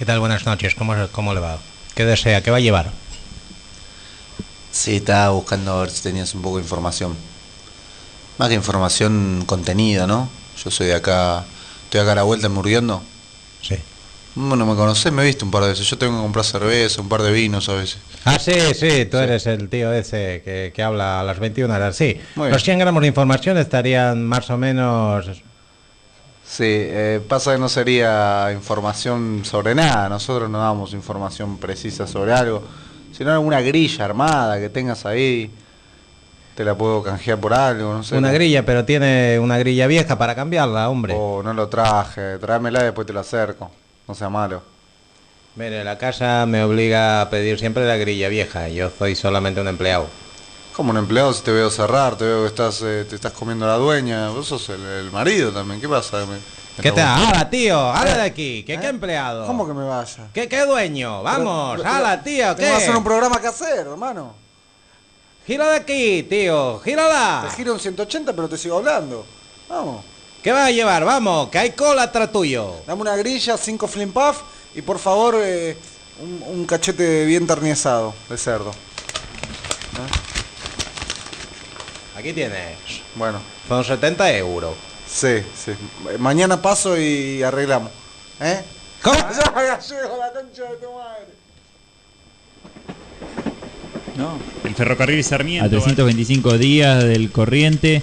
¿Qué tal? Buenas noches. ¿Cómo, cómo le va? ¿Qué desea? ¿Qué va a llevar? Sí, estaba buscando a ver si tenías un poco de información. Más que información, contenido, ¿no? Yo soy de acá, estoy acá a la vuelta en Murguiondo. Sí. Bueno, me conocés, me viste un par de veces. Yo tengo que comprar cerveza, un par de vinos a veces. Ah, sí, sí, tú eres el tío ese que, que habla a las 21 horas. Sí, los 100 gramos de información estarían más o menos... Sí, eh, pasa que no sería información sobre nada. Nosotros no damos información precisa sobre algo. Sino alguna grilla armada que tengas ahí. Te la puedo canjear por algo, no sé. Una grilla, pero tiene una grilla vieja para cambiarla, hombre. Oh, no lo traje. Tráemela y después te la acerco. No sea malo. Mire, la casa me obliga a pedir siempre la grilla vieja. Yo soy solamente un empleado. Como un empleado, si te veo cerrar, te veo que estás, eh, te estás comiendo a la dueña, vos sos el, el marido también, ¿qué pasa? Me- ¿Qué te ¡Hala, tío! ¡Hala de aquí! ¿Qué, qué empleado? ¿Eh? ¿Cómo que me vaya? ¿Qué, qué dueño? Vamos, Pero- pero- ¡hala, tío! ¿Qué? Tengo que hacer un programa que hacer, hermano. ¡Gira de aquí, tío! ¡Gírala! Te giro un 180, pero te sigo hablando. Vamos. ¿Qué vas a llevar? Vamos, que hay cola atrás tuyo. Dame una grilla, cinco flim puff y por favor eh, un, un cachete bien tarniezado de cerdo. Aquí tienes. Bueno, Son 70 euros. sí, sí. Mañana paso y arreglamos. ¿Eh? ¿Cómo? Ya gallego, la concha de tu madre. El ferrocarril Sarmiento. A 325 días del corriente,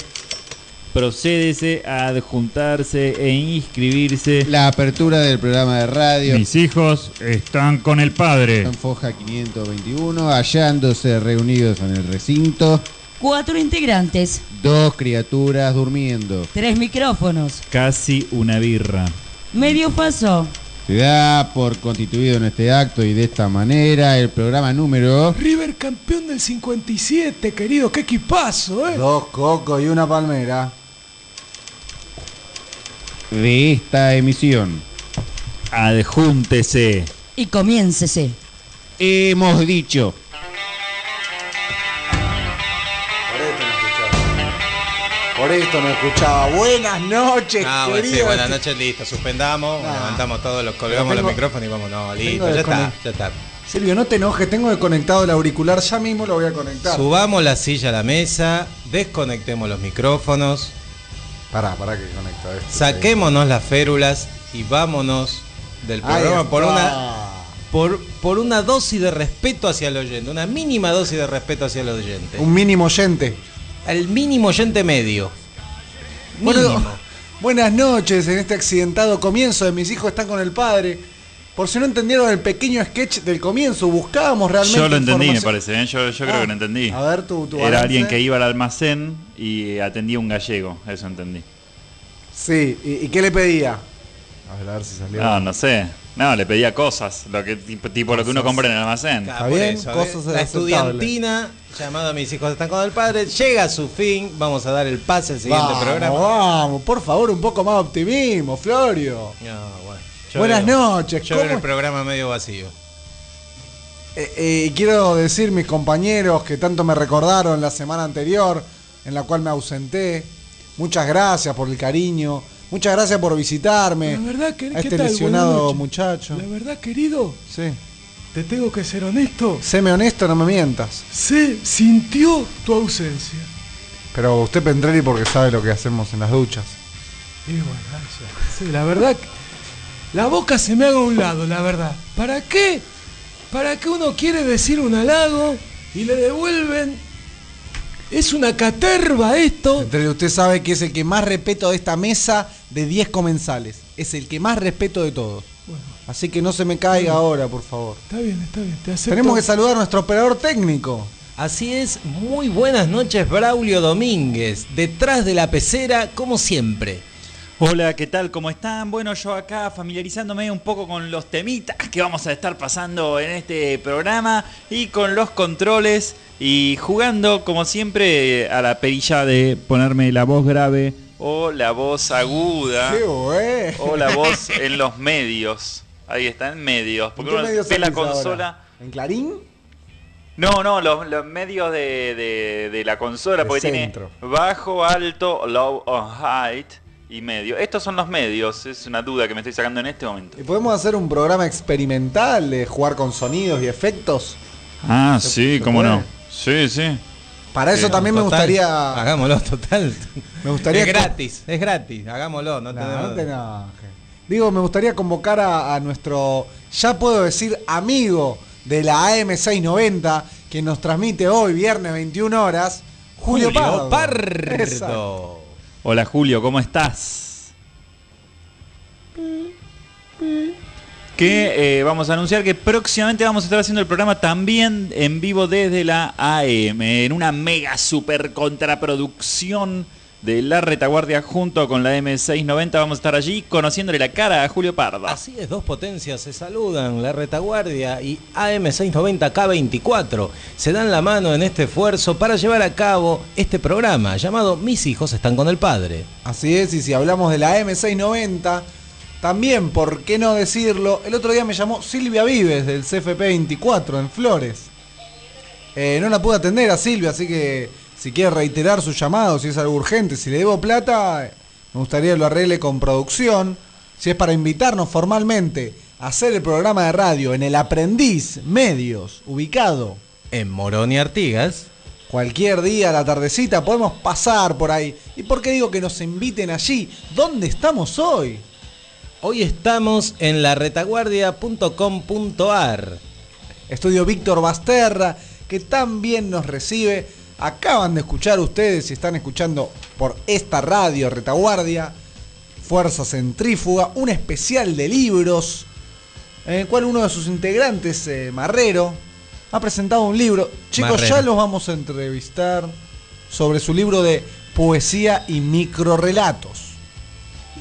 procédese a adjuntarse e inscribirse. La apertura del programa de radio Mis hijos están con el padre. en Foja 521, hallándose reunidos en el recinto, Cuatro integrantes, dos criaturas durmiendo. tres micrófonos, Casi una birra. medio paso, Se da por constituido en este acto y de esta manera el programa número River campeón del 57, querido, qué equipazo, ¿eh? Dos cocos y una palmera. de esta emisión. Adjúntese. y comiéncese. Hemos dicho. Por esto no escuchaba. Buenas noches, Ah, bueno, sí, queridos. buenas noches, listo. Suspendamos, levantamos todos, los colgamos tengo- los micrófonos y vamos. No, listo, ya está, ya está. Silvio, no te enojes, tengo desconectado el auricular, ya mismo lo voy a conectar. Subamos la silla a la mesa, desconectemos los micrófonos, Pará, pará que conecto esto. saquémonos las férulas y vámonos del programa por una por, por una dosis de respeto hacia el oyente, una mínima dosis de respeto hacia el oyente. Un mínimo oyente. Al mínimo oyente medio. Bueno, Mínimo. buenas noches en este accidentado comienzo de Mis hijos están con el padre. Por si no entendieron el pequeño sketch del comienzo, buscábamos realmente. Yo lo entendí, me parece. ¿eh? Yo, yo creo Ah, que lo entendí. A ver, tu Era alguien que iba al almacén y atendía un gallego. Eso entendí. Sí, ¿y, y qué le pedía? A ver, a ver si salió. No, no sé. No, le pedía cosas. Lo que, tipo, tipo lo que uno compra en el almacén. Está por bien, eso, cosas ¿eh? La aceptables. estudiantina, llamado a mis hijos están con el padre, llega a su fin. Vamos a dar el pase al siguiente vamos, programa. vamos, por favor, un poco más de optimismo, Florio. No, bueno, yo Buenas veo- noches, Yo veo ¿cómo- el programa medio vacío. Eh, eh, quiero decir, mis compañeros que tanto me recordaron la semana anterior, en la cual me ausenté, muchas gracias por el cariño, muchas gracias por visitarme. La verdad, que, a ¿qué este tal? lesionado muchacho. La verdad, querido, Sí. te tengo que ser honesto. Séme honesto, no me mientas. Se sintió tu ausencia. Pero usted Pendrelli porque sabe lo que hacemos en las duchas. Y bueno. Sí, la verdad, la boca se me haga a un lado, la verdad. ¿Para qué? ¿Para qué uno quiere decir un halago y le devuelven? Es una caterva esto. Pendrelli, usted sabe que es el que más respeto de esta mesa de 10 comensales. Es el que más respeto de todos. Bueno, Así que no se me caiga ahora, por favor. está bien, está bien, te acepto. Tenemos que saludar a nuestro operador técnico. Así es, muy buenas noches, Braulio Domínguez. Detrás de la pecera, como siempre. Hola, ¿qué tal? ¿Cómo están? Bueno, yo acá familiarizándome un poco con los temitas que vamos a estar pasando en este programa y con los controles y jugando como siempre a la perilla de ponerme la voz grave o la voz aguda o la voz en los medios. Ahí está, en medios. Porque ¿En qué uno medios ve la ahora? consola. ¿En Clarín? No, no, los, los medios de, de- de la consola, De porque centro. tiene bajo, alto, low o height. y medio. Estos son los medios, es una duda que me estoy sacando en este momento. ¿Y podemos hacer un programa experimental de jugar con sonidos y efectos? Ah, ¿Se- sí, se cómo puede? no. Sí, sí. Para eso Sí, también me gustaría. Hagámoslo, total. Me gustaría Es gratis, es gratis. Hagámoslo, no, No, tenemos- no te enojes. Digo, me gustaría convocar a, a nuestro, ya puedo decir, amigo de la AM690, que nos transmite hoy, viernes 21 horas, Julio, Pardo. Pardo. Exacto. Hola Julio, ¿cómo estás? Que eh, vamos a anunciar que próximamente vamos a estar haciendo el programa también en vivo desde la AM, en una mega super contraproducción de La Retaguardia junto con la M690. Vamos a estar allí conociéndole la cara a Julio Parda. Así es, dos potencias se saludan, la retaguardia y AM690K24 se dan la mano en este esfuerzo para llevar a cabo este programa llamado Mis hijos están con el padre. Así es, y si hablamos de la M690, también, ¿por qué no decirlo? El otro día me llamó Silvia Vives del CFP 24 en Flores. Eh, no la pude atender a Silvia, así que si quiere reiterar su llamado, si es algo urgente, si le debo plata, eh, me gustaría que lo arregle con producción. Si es para invitarnos formalmente a hacer el programa de radio en el Aprendiz Medios, ubicado En Morón y Artigas, Cualquier día a la tardecita podemos pasar por ahí. ¿Y por qué digo que nos inviten allí? ¿Dónde estamos hoy? Hoy estamos en laretaguardia.com.ar. Estudio Víctor Basterra, que también nos recibe. Acaban de escuchar ustedes, si están escuchando por esta radio Retaguardia, Fuerza Centrífuga, un especial de libros, en el cual uno de sus integrantes, eh, Marrero, ha presentado un libro. Chicos, Marrero. ya los vamos a entrevistar sobre su libro de poesía y microrelatos.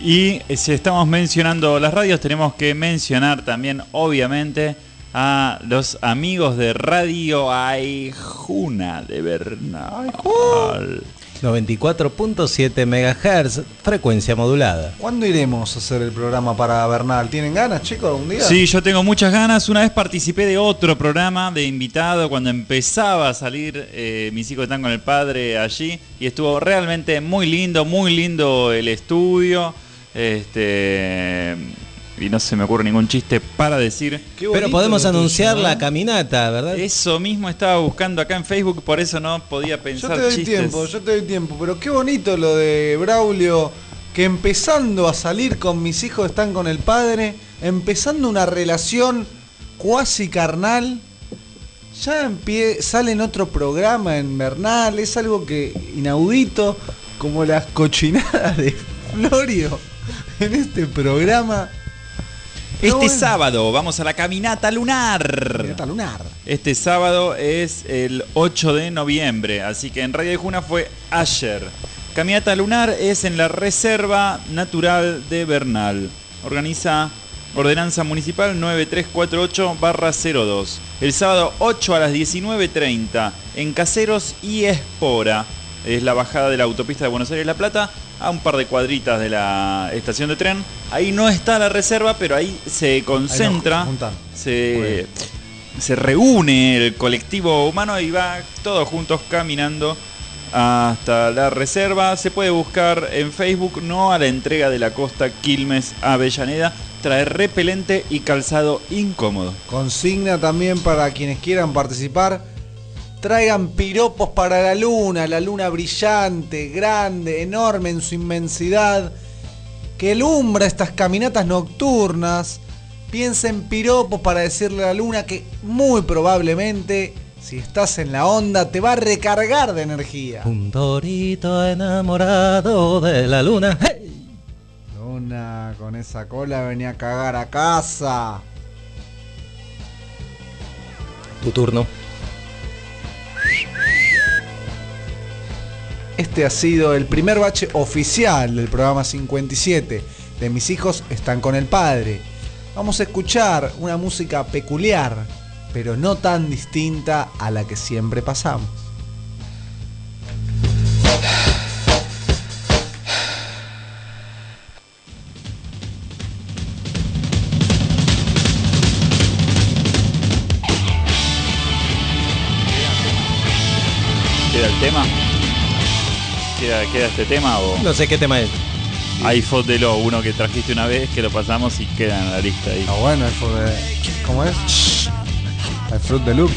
Y eh, si estamos mencionando las radios, tenemos que mencionar también, obviamente, a los amigos de Radio Aijuna de Bernal. 94.7 MHz, frecuencia modulada. ¿Cuándo iremos a hacer el programa para Bernal? ¿Tienen ganas, chicos, algún día? Sí, yo tengo muchas ganas. Una vez participé de otro programa de invitado cuando empezaba a salir eh, Mis hijos están con el padre allí y estuvo realmente muy lindo, muy lindo el estudio. Este y no se me ocurre ningún chiste para decir. Pero podemos anunciar ¿eh? la caminata, ¿verdad? Eso mismo estaba buscando acá en Facebook, por eso no podía Yo pensar te doy chistes. tiempo, yo te doy tiempo. Pero qué bonito lo de Braulio, que empezando a salir con mis hijos están con el padre, empezando una relación cuasi carnal, ya empie- sale en otro programa en Bernal, es algo que inaudito, como las cochinadas de Florio en este programa. Este No, bueno. sábado vamos a la caminata lunar. Caminata lunar. Este sábado es el 8 de noviembre, así que en Radio de Juna fue ayer. Caminata Lunar es en la Reserva Natural de Bernal. Organiza Ordenanza Municipal 9348-02. El sábado 8 a las 19.30 en Caseros y Espora. Es la bajada de la autopista de Buenos Aires-La Plata a un par de cuadritas de la estación de tren. Ahí no está la reserva, pero ahí se concentra, se, se reúne el colectivo humano y va todos juntos caminando hasta la reserva. Se puede buscar en Facebook, no a la entrega de la costa Quilmes Avellaneda. Trae repelente y calzado incómodo. Consigna también para quienes quieran participar. Traigan piropos para la luna, la luna brillante, grande, enorme en su inmensidad, que alumbra estas caminatas nocturnas. Piensen piropos para decirle a la luna que muy probablemente, si estás en la onda, te va a recargar de energía. Un torito enamorado de la luna. ¡Hey! Luna, con esa cola venía a cagar a casa. Tu turno. Este ha sido el primer bache oficial del programa 57 de Mis hijos están con el padre. Vamos a escuchar una música peculiar, pero no tan distinta a la que siempre pasamos. ¿Queda este tema o.? No sé qué tema es. iPhotelo, uno que trajiste una vez, que lo pasamos y queda en la lista ahí. Ah, bueno, de. ¿Cómo es? El Fruit Deluxe.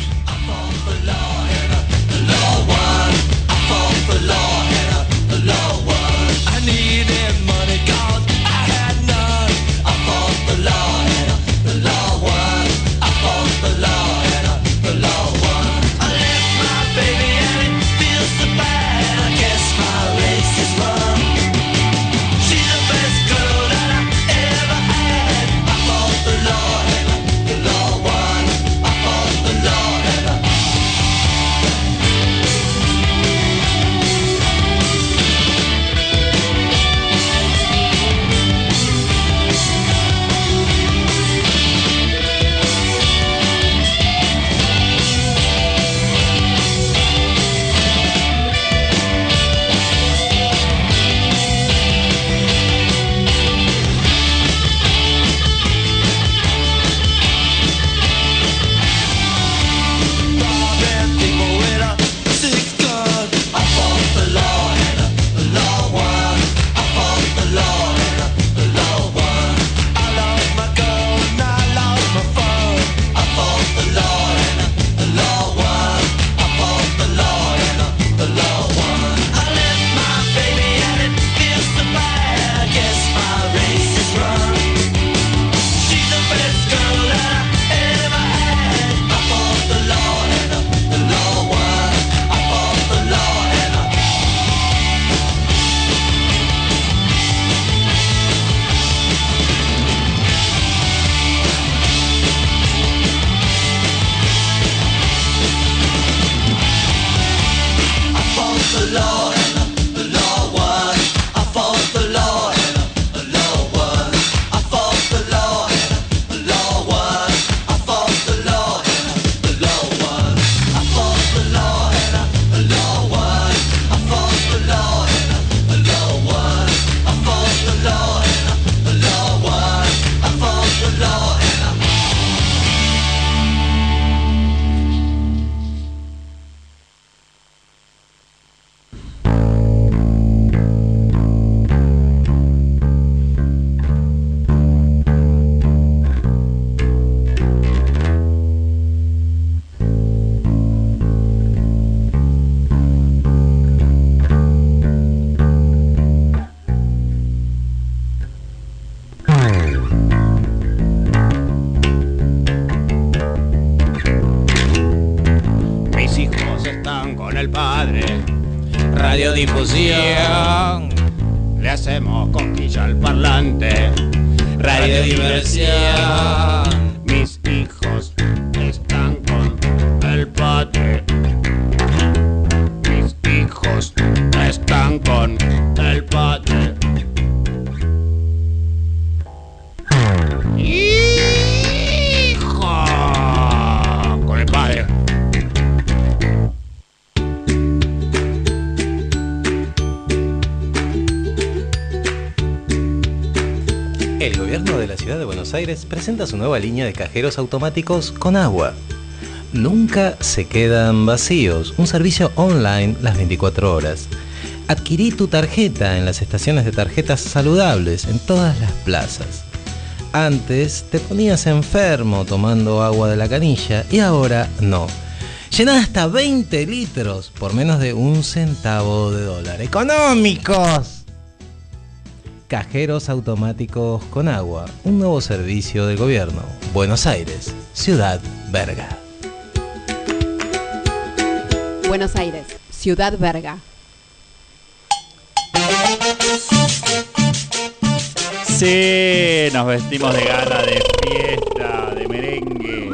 Presenta su nueva línea de cajeros automáticos con agua. Nunca se quedan vacíos, un servicio online las 24 horas. Adquirí tu tarjeta en las estaciones de tarjetas saludables en todas las plazas. Antes te ponías enfermo tomando agua de la canilla y ahora no. Llena hasta 20 litros por menos de un centavo de dólar. ¡Económicos! Cajeros automáticos con agua, un nuevo servicio del gobierno. Buenos Aires, Ciudad Verga. Buenos Aires, Ciudad Verga. Sí, nos vestimos de gala, de fiesta, de merengue.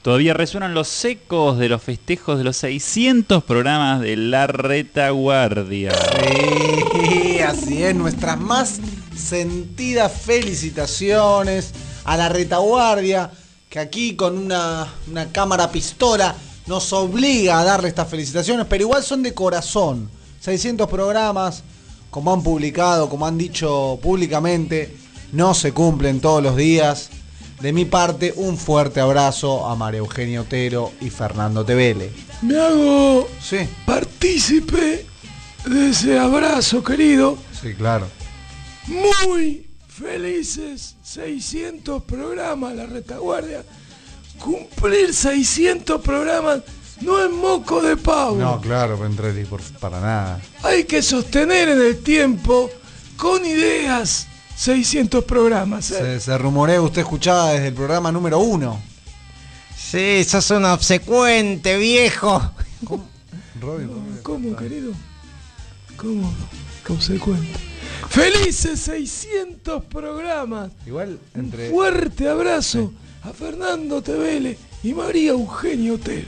Todavía resuenan los ecos de los festejos de los 600 programas de La Retaguardia. Sí, así es, nuestras más sentidas felicitaciones a la retaguardia, que aquí con una, una cámara pistola nos obliga a darle estas felicitaciones, pero igual son de corazón. 600 programas, como han publicado, como han dicho públicamente, no se cumplen todos los días. De mi parte, un fuerte abrazo a María Eugenia Otero y Fernando Tevele. Me hago Sí, partícipe de ese abrazo, querido. Sí, claro. Muy felices 600 programas, la retaguardia. Cumplir 600 programas no es moco de pavo. No, claro, Ventrelli, por, para nada. Hay que sostener en el tiempo con ideas 600 programas. ¿eh? Se, se rumorea, usted escuchaba desde el programa número uno. Sí, sos un obsecuente, viejo. Robin, ¿Cómo, querido? ¿Cómo? Consecuente. Felices 600 programas. Igual, entre. Fuerte abrazo a Fernando Tevele y María Eugenio Otero.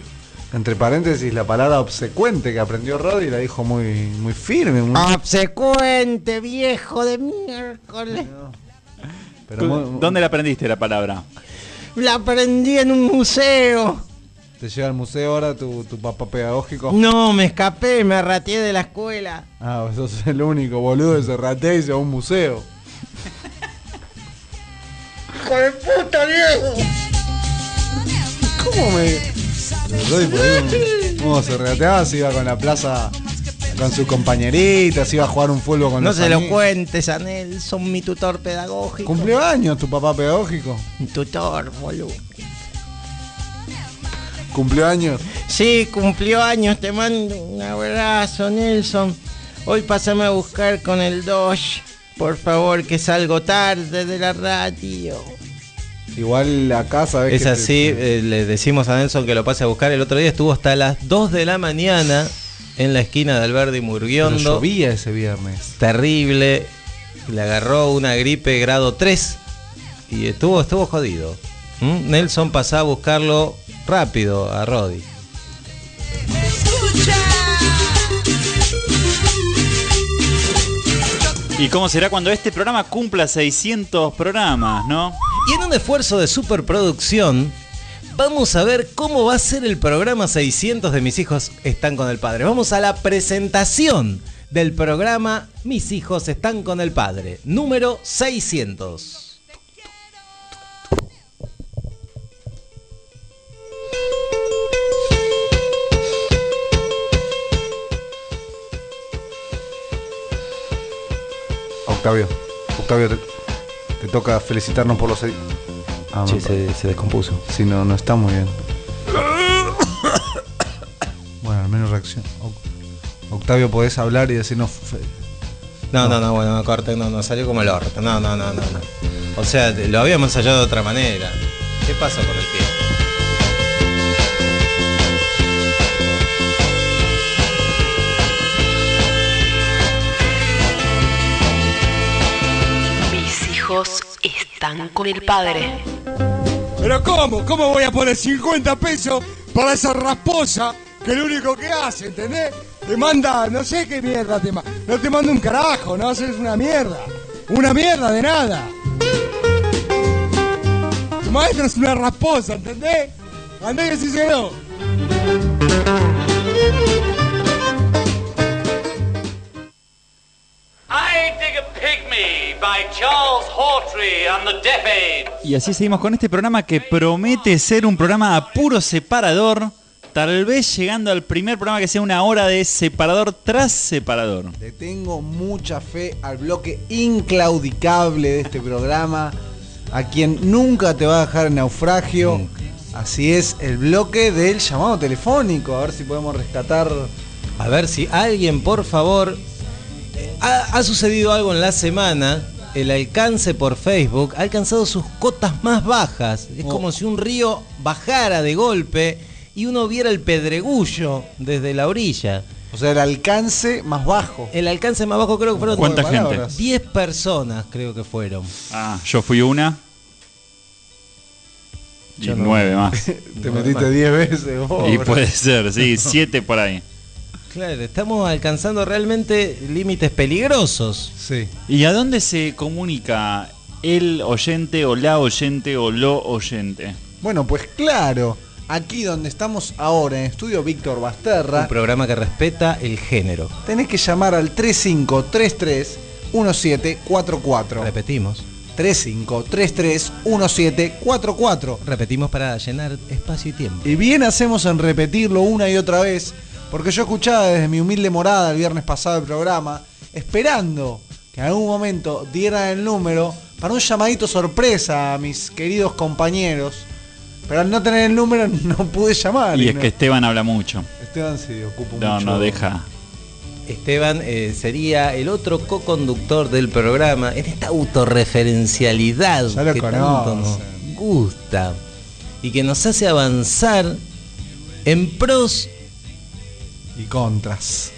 Entre paréntesis, la palabra obsecuente que aprendió Rodri la dijo muy, muy firme. Muy, Obsecuente, viejo de miércoles. pero muy- ¿Dónde la aprendiste la palabra? La aprendí en un museo. ¿Te lleva al museo ahora tu, tu papá pedagógico? No, me escapé, me rateé de la escuela. Ah, vos sos el único boludo que se ratea y se va a un museo. ¡Hijo de puta, viejo! ¿Cómo me.? Rodri, por ahí, ¿Cómo se reateaba? Se iba con la plaza con sus compañeritas, iba a jugar un fútbol con No los se lo amigos. cuentes, Anel, son mi tutor pedagógico. ¿Cumplió años tu papá pedagógico? Mi tutor, boludo. ¿Cumplió años? Sí, cumplió años, te mando un abrazo, Nelson. Hoy pásame a buscar con el Dodge. Por favor, que salgo tarde de la radio. Igual acá sabes Es que así, eh, le decimos a Nelson que lo pase a buscar. El otro día estuvo hasta las 2 de la mañana en la esquina de Alberdi Pero Murguiondo. llovía ese viernes. Terrible. Le agarró una gripe grado 3 y estuvo, estuvo jodido. ¿Mm? Nelson pasaba a buscarlo rápido a Roddy. ¿Y cómo será cuando este programa cumpla 600 programas, no? Y en un esfuerzo de superproducción, vamos a ver cómo va a ser el programa 600 de Mis hijos están con el padre. Vamos a la presentación del programa Mis hijos están con el padre, número 600. Octavio, Octavio, te, te toca felicitarnos por los seis. Ah, Sí, me se, se descompuso. Sí, no, no está muy bien. Bueno, al menos reacción. Oc- Octavio, podés hablar y decirnos. fe- No, no, no, bueno, no corte, no, no, salió como el orto. No, no, no, no, no. O sea, lo habíamos ensayado de otra manera. ¿Qué pasó con el pie? Con el padre. ¿Pero cómo? ¿Cómo voy a poner 50 pesos para esa rasposa que lo único que hace, ¿entendés? Te manda, no sé qué mierda te manda. No te manda un carajo, no haces una mierda. Una mierda de nada. Tu maestro es una rasposa, ¿entendés? Andá que sí Y así seguimos con este programa que promete ser un programa a puro separador. Tal vez llegando al primer programa que sea una hora de separador tras separador. Le tengo mucha fe al bloque inclaudicable de este programa, a quien nunca te va a dejar en naufragio. Así es, el bloque del llamado telefónico. A ver si podemos rescatar. A ver si alguien, por favor. Ha, ha sucedido algo en la semana. El alcance por Facebook ha alcanzado sus cotas más bajas. Es Oh. como si un río bajara de golpe y uno viera el pedregullo desde la orilla. O sea, el alcance más bajo. El alcance más bajo creo que fueron ¿Cuánta gente? palabras. 10 personas, creo que fueron. Ah, yo fui una. Y Yo no. nueve más. Te metiste 10 veces vos. y bro. puede ser, sí, siete por ahí. Claro, estamos alcanzando realmente límites peligrosos. Sí. ¿Y a dónde se comunica el oyente o la oyente o lo oyente? Bueno, pues claro. Aquí donde estamos ahora, en Estudio Víctor Basterra, Un programa que respeta el género. tenés que llamar al 3533 1744. Repetimos. 3533 1744. Repetimos para llenar espacio y tiempo. Y bien hacemos en repetirlo una y otra vez, porque yo escuchaba desde mi humilde morada el viernes pasado el programa, esperando que en algún momento dieran el número para un llamadito sorpresa a mis queridos compañeros. Pero al no tener el número no pude llamar. Y es no- que Esteban habla mucho. Esteban se ocupa No, mucho. no deja. Esteban eh, sería el otro co-conductor del programa en esta autorreferencialidad Ya lo que tanto nos gusta y que nos hace avanzar en pros y contras.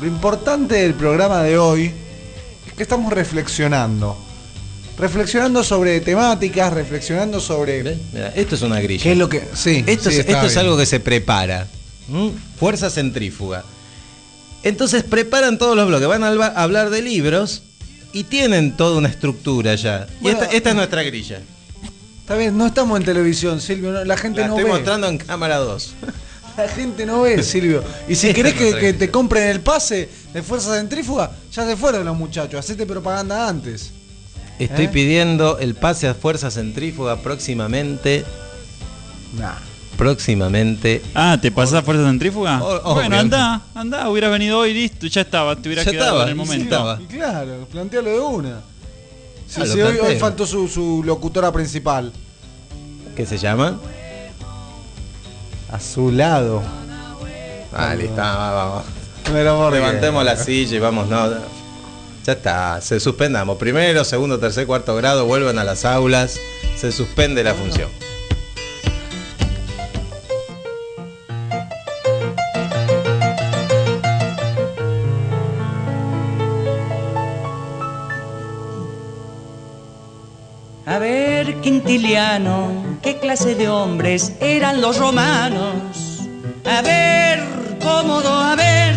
Lo importante del programa de hoy es que estamos reflexionando. Reflexionando sobre temáticas, reflexionando sobre. Mira, esto es una grilla. ¿Qué es lo que.? Sí, Esto, sí, es, esto algo que se prepara. Fuerza centrífuga. Entonces preparan todos los bloques, van a hablar de libros y tienen toda una estructura ya. Y esta, esta es nuestra grilla. Está bien, no estamos en televisión, Silvio. no- la gente La no estoy ve. mostrando en cámara 2. La gente no ve, Silvio. Y si querés que, te compren el pase de Fuerza Centrífuga, ya se fueron los muchachos. Hacete propaganda antes. Estoy ¿Eh? pidiendo el pase a Fuerza Centrífuga próximamente. Nah. Próximamente. Ah, ¿te pasás fuerza centrífuga? O- bueno, anda, anda, hubieras venido hoy, listo, ya estaba, te hubieras Ya quedado estaba, en el momento. estaba. Y claro, plantealo de una. Sí, Ah, sí, hoy, faltó su, su locutora principal. ¿Qué se llama? A su lado. Vale, está, va, vamos. Pero por qué. Levantemos la silla y vamos, no. Ya está, se suspendamos. Primero, segundo, tercer, cuarto grado, vuelvan a las aulas. Se suspende la función. A ver, Quintiliano, ¿qué clase de hombres eran los romanos? A ver, cómodo, a ver,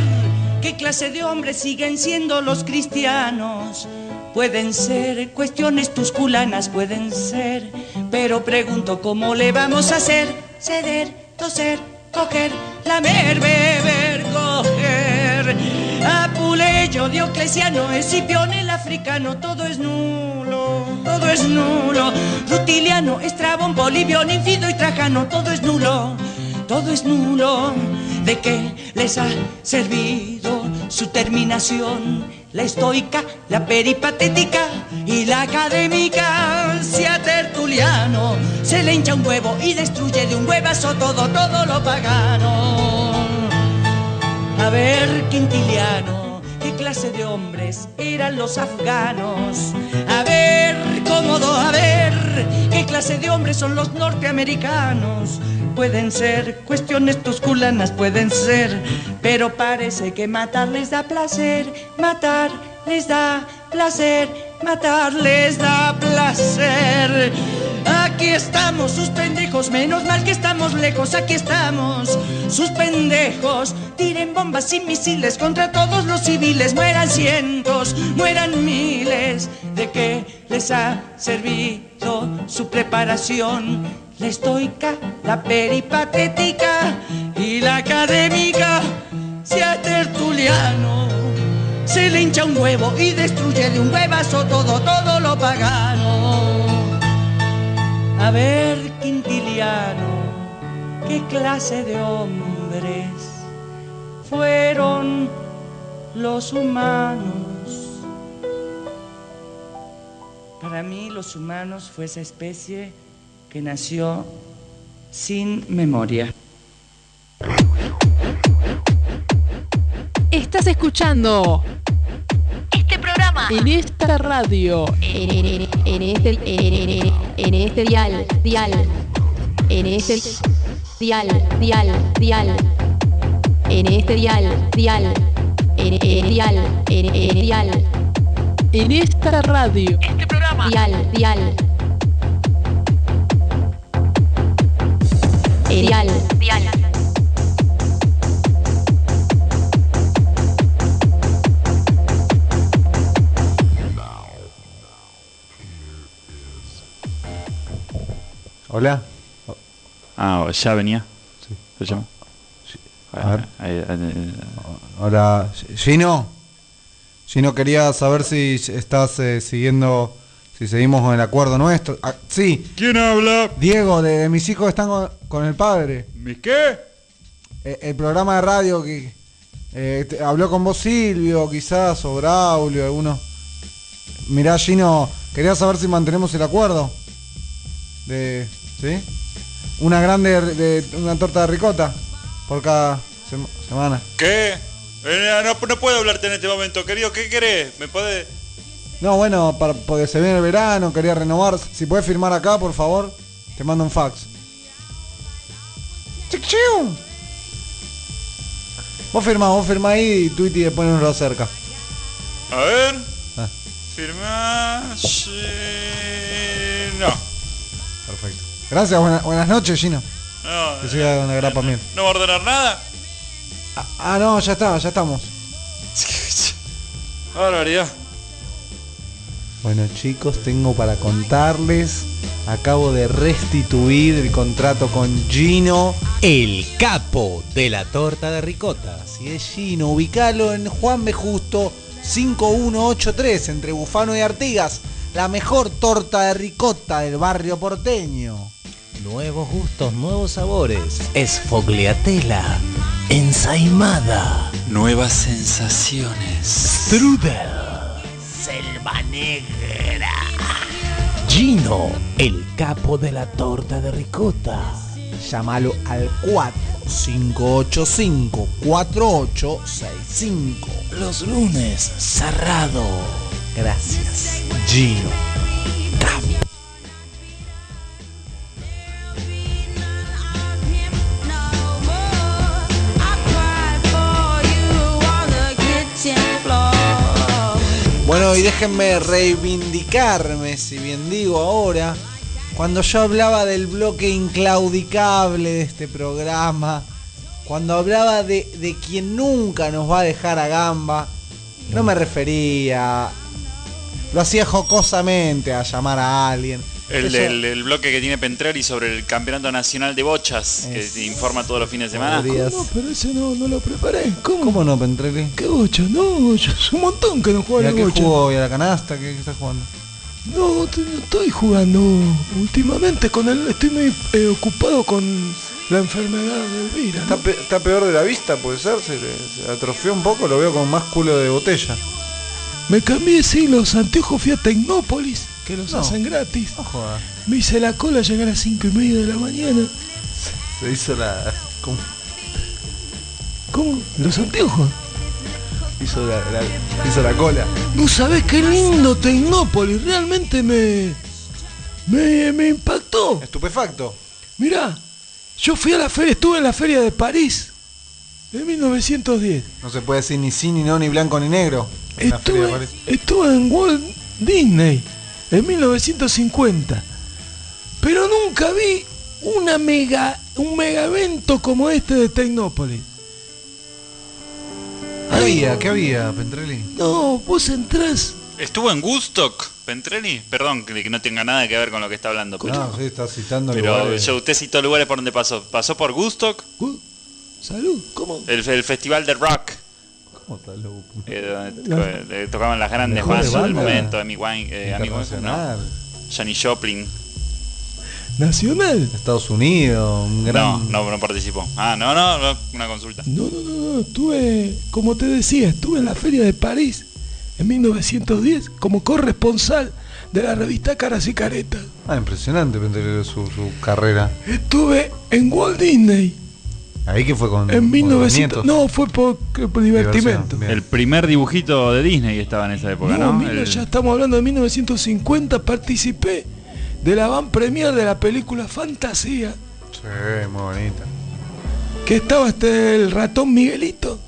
¿qué clase de hombres siguen siendo los cristianos? Pueden ser cuestiones tusculanas, pueden ser, pero pregunto cómo le vamos a hacer. Ceder, toser, coger, lamer, beber, coger. Apuleyo, Diocleciano, Escipión, el africano, todo es nulo, todo es nulo. Rutiliano, Estrabón, Polibio, Infido y Trajano, todo es nulo, todo es nulo. ¿De qué les ha servido su terminación? La estoica, la peripatética y la académica. Si a Tertuliano se le hincha un huevo y destruye de un huevazo todo, todo lo pagano. A ver, Quintiliano, ¿qué clase de hombres eran los afganos? A ver, cómodo, a ver, ¿qué clase de hombres son los norteamericanos? Pueden ser cuestiones tusculanas, pueden ser, pero parece que matar les da placer, matar les da placer, matar les da placer. Aquí estamos, sus pendejos, menos mal que estamos lejos, aquí estamos, sus pendejos. Tiren bombas y misiles contra todos los civiles, mueran cientos, mueran miles. ¿De qué les ha servido su preparación? La estoica, la peripatética y la académica. Si a Tertuliano se le hincha un huevo y destruye de un huevazo todo, todo lo pagano. A ver, Quintiliano, ¿qué clase de hombres fueron los humanos? Para mí los humanos fue esa especie que nació sin memoria. Estás escuchando Este programa en esta radio. En, en- en este, en, en este dial, dial, en este dial, dial, dial, en este dial, dial, en, en dial, en, en dial, En esta radio. Este programa. Dial, dial, dial, Dial. Hola. Ah, ya venía. Sí. ¿Se llama? A ver. Ahí, ahí, Hola, Gino. Gino, quería saber si estás eh, siguiendo, si seguimos con el acuerdo nuestro. Ah, sí, ¿Quién habla? Diego, de, de mis hijos están con, con el padre. ¿Mis qué? Eh, el programa de radio que, Eh, te- habló con vos Silvio, quizás, o Braulio, alguno. Mirá, Gino, quería saber si mantenemos el acuerdo. De. ¿Sí? Una grande. De, una torta de ricota. Por cada sema- semana. ¿Qué? Eh, no, no puedo hablarte en este momento, querido. ¿Qué querés? ¿Me podés...? No, bueno, para, porque se viene el verano, quería renovar. Si puedes firmar acá, por favor, te mando un fax. Chic, chiu. Vos firmá, vos firmá ahí y Twitty después nos lo acerca. A ver. Ah. Sí, No. Perfecto. Gracias, buena- buenas noches, Gino. No, Que siga la grapa miel. ¿No va a ordenar nada? Ah, no, ya está, ya estamos. Barbaridad. Bueno chicos, tengo para contarles. Acabo de restituir el contrato con Gino. El capo de la torta de ricota. Si es Gino, ubicalo en Juan B. Justo 5183 entre Bufano y Artigas. La mejor torta de ricota del barrio porteño. Nuevos gustos, nuevos sabores. Esfogliatela. Ensaimada. Nuevas sensaciones. Strudel. Selva negra. Gino, el capo de la torta de ricota. Llámalo al 4585-4865. Los lunes, cerrado. Gracias, Gino. Y déjenme reivindicarme, si bien digo ahora, cuando yo hablaba del bloque inclaudicable de este programa, cuando hablaba de, de quien nunca nos va a dejar a gamba, no me refería, lo hacía jocosamente a llamar a alguien. El, Eso- el- el bloque que tiene Pentrelli sobre el Campeonato Nacional de Bochas, que te informa todos los fines de semana. No, pero ese no, no lo preparé. ¿Cómo? ¿Cómo no, Pentrelli? ¿Qué bocha? No, es un montón que no juego ¿Y a la qué bocha. jugó? ¿Y a la canasta? ¿Qué, qué estás jugando? No, no estoy jugando últimamente con el. Estoy muy eh, ocupado con la enfermedad de Elvira. Está, ¿no? pe- está peor de la vista, puede ser, se, le- se atrofió un poco, lo veo con más culo de botella. Me cambié, sí, los anteojos fui a Tecnópolis, que los No. hacen gratis. No. Me hice la cola llegar a las 5 y media de la mañana. Se hizo la. ¿Cómo? ¿Cómo? ¿Los anteojos? Hizo la, la- hizo la cola. No sabés qué lindo Tecnópolis, realmente me. me, me impactó. Estupefacto. Mirá, yo fui a la feria, estuve en la feria de París de 1910. No se puede decir ni sí, ni no, ni blanco, ni negro. en la feria de Estuve, París. estuve en Walt Disney en 1950. Pero nunca vi una mega, un mega evento como este de Tecnópolis. ¿Qué había? ¿Qué había, Pentrelli? No, vos entrás. ¿Estuvo en Woodstock, Pentrelli? Perdón que, que no tenga nada que ver con lo que está hablando. Pero, No, sí, está citando pero lugares. yo- usted citó lugares por donde pasó. ¿Pasó por Woodstock? Salud, ¿cómo? El, el festival de rock. Eh, donde La- to- eh, tocaban las grandes bandas del momento, Amy Wine, eh, Amy Wine, ¿no? Janis Joplin. Nacional. Estados Unidos, un gran. No, no, no participó. Ah, no, no, no, una consulta. No, no, no, no, estuve, como te decía, estuve en la feria de París en 1910 como corresponsal de la revista Caras y Caretas. Ah, impresionante, su, su carrera. Estuve en Walt Disney Ahí que fue con. en con 1900. nietos. No, fue por, por divertimento. Bien. El primer dibujito de Disney estaba en esa época, No, ¿no? mira, El- ya estamos hablando de 1950. Participé de la van premier de la película Fantasía, Sí, muy bonita. que estaba este el ratón Miguelito.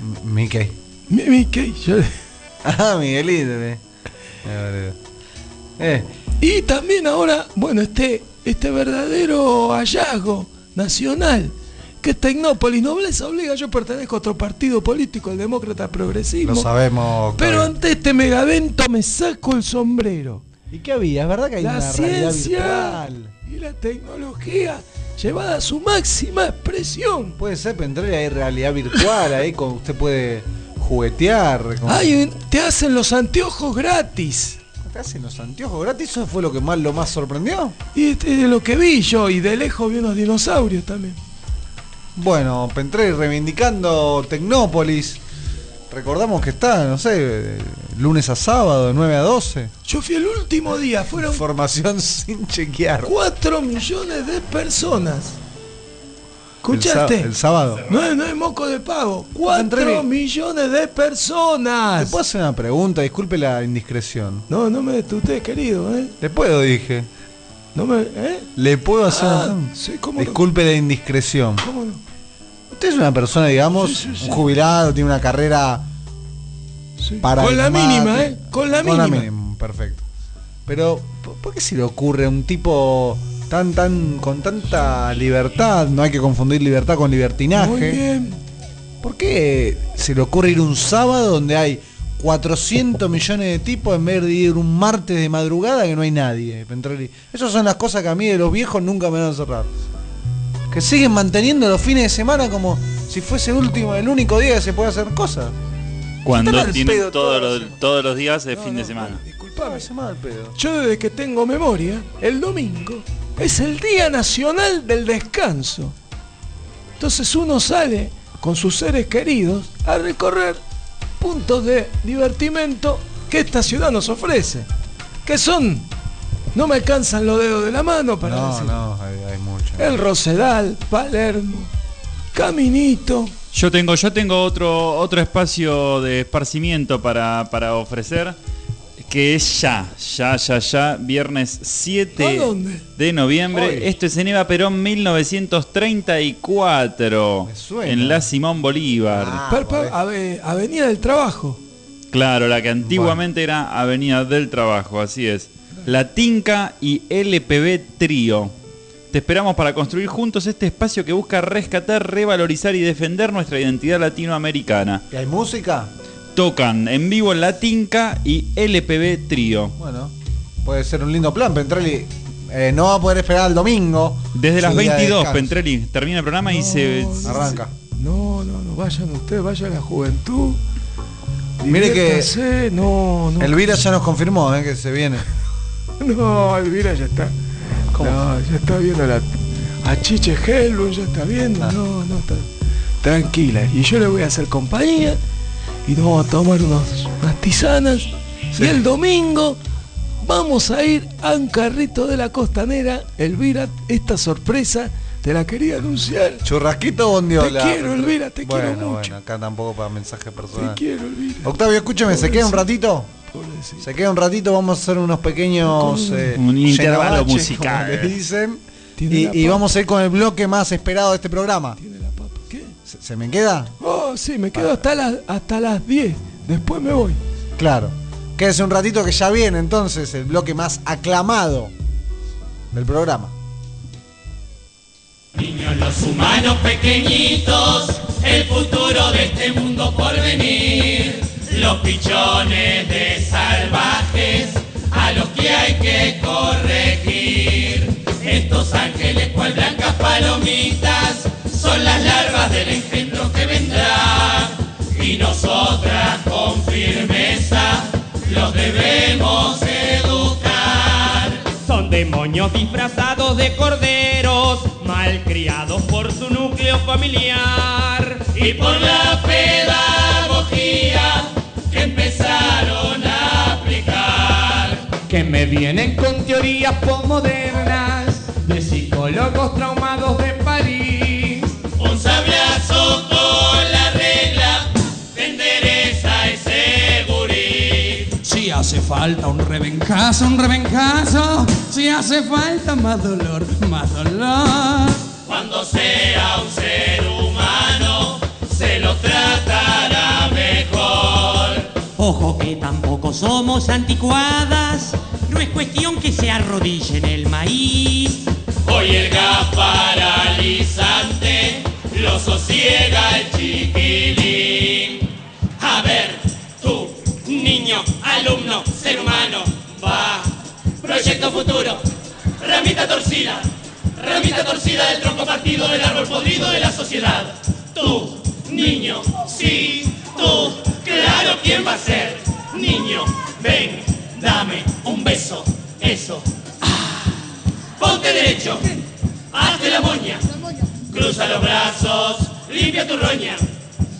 M- Mickey. Mi- Mickey. yo- Ah, Miguelito. eh. Eh, Eh, Y también ahora, bueno, este, este verdadero hallazgo nacional, que es Tecnópolis, nobleza obliga, yo pertenezco a otro partido político, el demócrata progresismo. lo sabemos. Pero Octavio. ante este megavento me saco el sombrero. ¿Y qué había? Es verdad que hay La una realidad ciencia virtual. y la tecnología llevada a su máxima expresión. Puede ser, Pentrelli, hay realidad virtual ahí, con usted puede juguetear. con- Ay, te hacen los anteojos gratis. ¿Te hacen los anteojos gratis? ¿Eso fue lo que más lo más sorprendió? Y este, de lo que vi yo, y de lejos vi unos dinosaurios también. Bueno, Pentrelli reivindicando Tecnópolis. Recordamos que está, no sé, lunes a sábado, de 9 a 12. Yo fui el último día, fueron Información sin chequear. 4 millones de personas. ¿Escuchaste? el sábado. No es, no es moco de pago. 4 André, millones de personas. ¿Te puedo hacer una pregunta? Disculpe la indiscreción. No, no me detuté, querido, ¿eh? Le puedo, dije. No me, ¿eh? Le puedo hacer Ah, sí, ¿cómo no? Disculpe la indiscreción. ¿Cómo no? Usted es una persona, digamos, Sí, un jubilado, tiene una carrera para Con la mínima, ¿eh? Con la mínima. perfecto. Pero, ¿por- ¿por qué se le ocurre a un tipo tan, tan, con tanta libertad? No hay que confundir libertad con libertinaje. Muy bien. ¿Por qué se le ocurre ir un sábado donde hay 400 millones de tipos en vez de ir un martes de madrugada que no hay nadie? Pentrelli? Esas son las cosas que a mí de los viejos nunca me van a cerrar. Que siguen manteniendo los fines de semana como si fuese el último, el único día que se puede hacer cosas. Cuando tienen todos los días de fin de semana. Disculpame. Se mal pedo. Yo desde que tengo memoria, el domingo es el Día Nacional del Descanso. Entonces uno sale con sus seres queridos a recorrer puntos de divertimento que esta ciudad nos ofrece. Que son, no me alcanzan los dedos de la mano para No, decir. no, hay, hay mucho. El Rosedal, Palermo, Caminito. Yo tengo, yo tengo otro, otro espacio de esparcimiento para, para ofrecer, que es ya, ya, ya, ya, viernes 7 ¿A dónde? de noviembre. Hoy. Esto es en Eva Perón 1934, suena. en la Simón Bolívar. Ah, Pa- pa- ave- Avenida del Trabajo. Claro, la que antiguamente era Avenida del Trabajo, así es. La Tinca y LPB Trío. Te esperamos para construir juntos este espacio que busca rescatar, revalorizar y defender nuestra identidad latinoamericana. ¿Y hay música? Tocan en vivo La Tinca y LPB Trío. Bueno, puede ser un lindo plan, Pentrelli. Eh, no va a poder esperar al domingo. Desde las su día de 22, descanso. Pentrelli, termina el programa y se... Arranca. No, no, no, vayan ustedes, vaya la juventud. Mire que no, no. Elvira ya nos confirmó eh, que se viene. No, Elvira ya está. No, ya está viendo la, a Chiche Helbun, ya está viendo. Ah. No, no, está. Tranquila. Y yo le voy a hacer compañía. Y nos vamos a tomar unos, unas tisanas. Y el domingo vamos a ir a un carrito de la costanera. Elvira, esta sorpresa te la quería anunciar. Churrasquito bondiola. Te quiero, Elvira, te bueno, quiero mucho. Bueno, acá tampoco para mensaje Te personal. quiero, Elvira. Octavio, escúcheme, ¿se queda un ratito? Pobrecito. Se queda un ratito, vamos a hacer unos pequeños eh, Un intervalo llenabaches, musical. como le dicen. Y, vamos a ir con el bloque más esperado de este programa. Tiene la papa. ¿Qué? ¿Se, se me queda? Oh, sí, me quedo hasta las, hasta las 10. Después me voy. Claro. Quédese un ratito que ya viene entonces el bloque más aclamado del programa. Niños los humanos pequeñitos, el futuro de este mundo por venir. Los pichones de salvajes, a los que hay que corregir. Estos ángeles cual blancas palomitas, son las larvas del engendro que vendrá. Y nosotras con firmeza los debemos educar. Son demonios disfrazados de corderos, malcriados por su núcleo familiar. y por la pedagogía que empezaron a aplicar. Que me vienen con teorías postmodernas de psicólogos traumados falta un rebencazo, un rebencazo. Si hace falta más dolor, más dolor. Cuando sea un ser humano, se lo tratará mejor. Ojo que tampoco somos anticuadas. No es cuestión que se arrodille en el maíz. Hoy el gas paralizante lo sosiega el chiquilín. A ver, tú, niño, alumno, futuro, ramita torcida, ramita torcida del tronco partido del árbol podrido de la sociedad. Tú, niño, sí, tú, claro, ¿quién va a ser? Niño, ven, dame un beso, eso. Ah. Ponte derecho, hazte la moña, Cruza los brazos, limpia tu roña,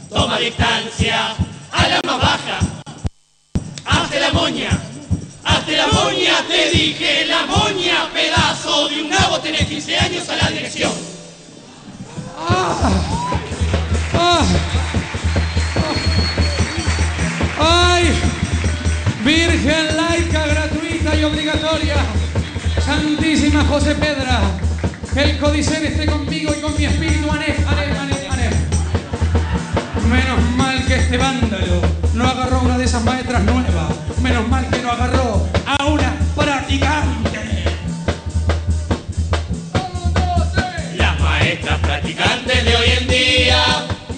toma distancia a la más baja. Hazte la moña, hazte la moña, te dije la moña, pedazo de un nabo, tenés 15 años a la dirección. Ah. ¡Ay! Virgen laica, gratuita y obligatoria. Santísima José Pedra. Que el codicen esté conmigo y con mi espíritu. Ané, ané. Menos mal que este vándalo no agarró una de esas maestras nuevas. Menos mal que no agarró a una practicante. Las maestras practicantes de hoy en día,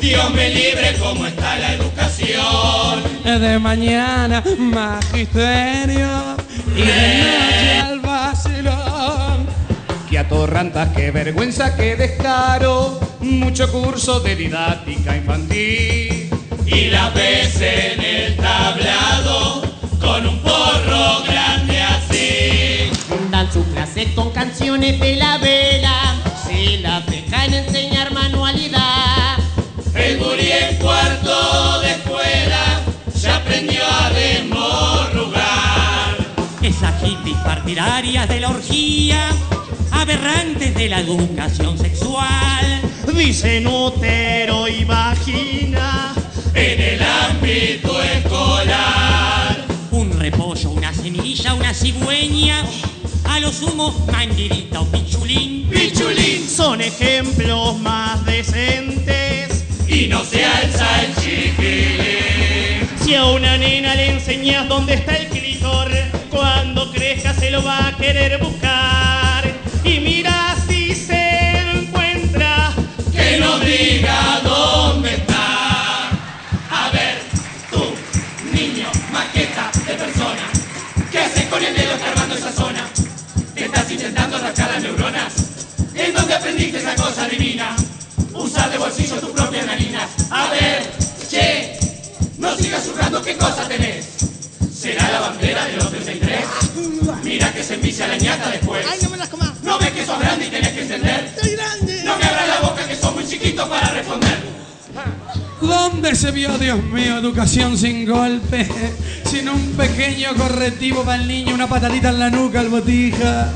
Dios me libre cómo está la educación. De mañana, magisterio. Y de noche al vacilón. Qué atorrantas, qué vergüenza, qué descaro. Mucho curso de didáctica infantil. Y la ves en el tablado con un porro grande así. Dan su clase con canciones de la vela. Se la dejan enseñar manualidad. El gurí en cuarto de escuela ya aprendió a desmorrugar. Esas hippies partidarias de la orgía, aberrantes de la educación sexual. Dicen útero y vagina. En el ámbito escolar. Un repollo, una semilla, una cigüeña, a lo sumo manguerita o pichulín. Pichulín. Son ejemplos más decentes. Y no se alza el chiquilín. Si a una nena le enseñas dónde está el clítor, cuando crezca se lo va a querer buscar. Con el dedo escarbando esa zona? ¿Te estás intentando rascar las neuronas? ¿En dónde aprendiste esa cosa divina? Usa de bolsillo tus propias narinas. A ver, che, no sigas zurrando qué cosa tenés. ¿Será la bandera de los 33? Mira que se envicia la ñata después. ¡Ay, no me las comas! ¿No ves que sos grande y tenés que entender? ¡Estoy grande! No me abras la boca que sos muy chiquito para responder. ¿Dónde se vio, Dios mío, educación sin golpe? Sin un pequeño correctivo para el niño, una patadita en la nuca al botija.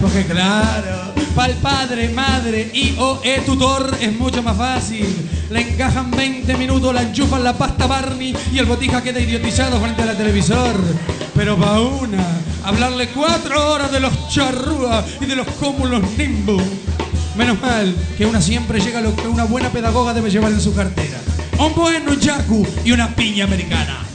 Porque claro, para el padre, madre y o e tutor es mucho más fácil. Le encajan 20 minutos, la enchufan la pasta Barney y el botija queda idiotizado frente al televisor. Pero para una, hablarle cuatro horas de los charrúas y de los cúmulos nimbus. Menos mal que una siempre llega a lo que una buena pedagoga debe llevar en su cartera. Un buen yaku y una piña americana.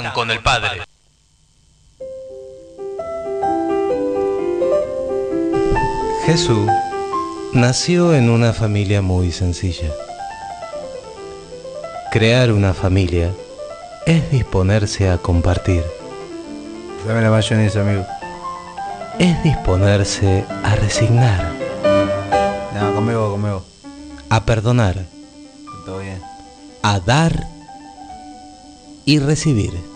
Están con el padre. Jesús nació en una familia muy sencilla. Crear una familia es disponerse a compartir. Dame la mayonesa, amigo. Es disponerse a resignar, No, conmigo, conmigo. a perdonar, Todo bien. a dar y recibir.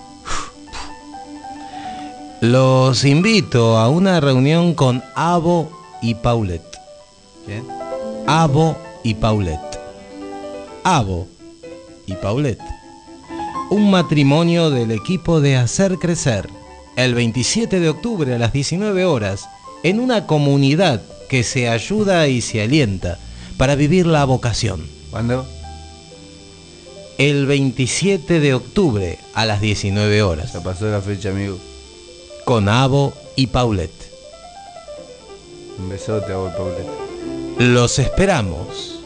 Los invito a una reunión con Abo y Paulette. ¿Quién? Abo y Paulette. Abo y Paulette. Un matrimonio del equipo de Hacer Crecer. El 27 de octubre a las 19 horas. En una comunidad que se ayuda y se alienta para vivir la vocación. ¿Cuándo? El 27 de octubre a las 19 horas. Se pasó la fecha, amigo. Con Abo y Paulette. Un besote a vos, Paulette. Los esperamos.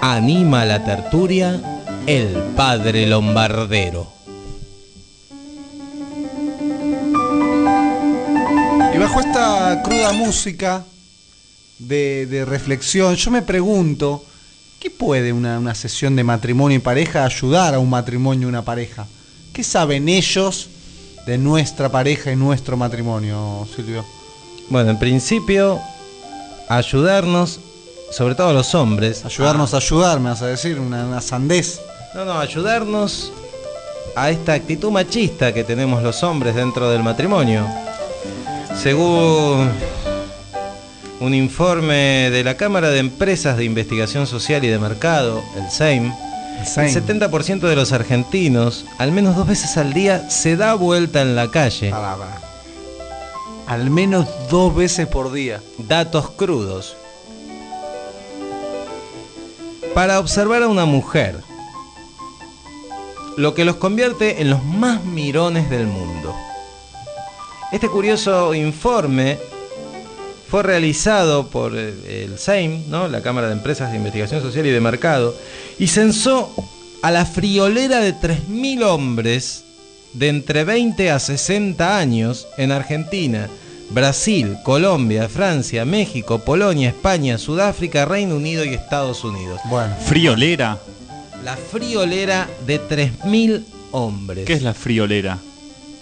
Anima la tertulia el padre Lombardero. Y bajo esta cruda música de, de reflexión, yo me pregunto, ¿qué puede una, una sesión de matrimonio y pareja ayudar a un matrimonio y una pareja? ¿Qué saben ellos de nuestra pareja y nuestro matrimonio, Silvio? Bueno, en principio, ayudarnos, sobre todo los hombres. Ayudarnos a ayudar, me vas a decir, una, una sandez. No, no, ayudarnos a esta actitud machista que tenemos los hombres dentro del matrimonio. Según un informe de la Cámara de Empresas de Investigación Social y de Mercado, el SEIM, el, SEIM. 70% de los argentinos, al menos dos veces al día, se da vuelta en la calle. Pará, pará. Al menos dos veces por día. Datos crudos. Para observar a una mujer, lo que los convierte en los más mirones del mundo. Este curioso informe fue realizado por el el SEIM, ¿no? la Cámara de Empresas de Investigación Social y de Mercado, y censó a la friolera de 3.000 hombres de entre 20 a 60 años en Argentina, Brasil, Colombia, Francia, México, Polonia, España, Sudáfrica, Reino Unido y Estados Unidos. Bueno, Friolera. La friolera de 3.000 hombres. ¿Qué es la friolera?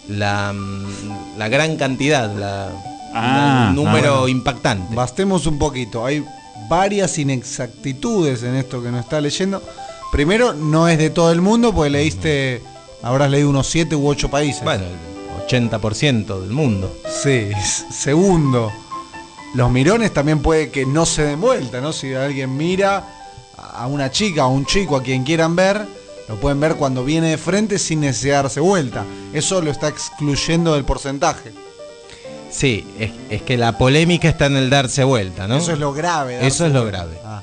La, mm, la gran cantidad, la, Ah, un número ah, bueno. impactante. bastemos un poquito. Hay varias inexactitudes en esto que nos está leyendo. Primero, no es de todo el mundo, porque leíste, habrás leído unos 7 u 8 países. Bueno, el 80% del mundo. Sí. Segundo, los mirones también puede que no se den vuelta, ¿no? Si alguien mira a una chica o un chico a quien quieran ver, lo pueden ver cuando viene de frente sin necesidad de darse vuelta. Eso lo está excluyendo del porcentaje. Sí, es, es que la polémica está en el darse vuelta, ¿no? Eso es lo grave. Eso es lo vuelta. grave. Ah.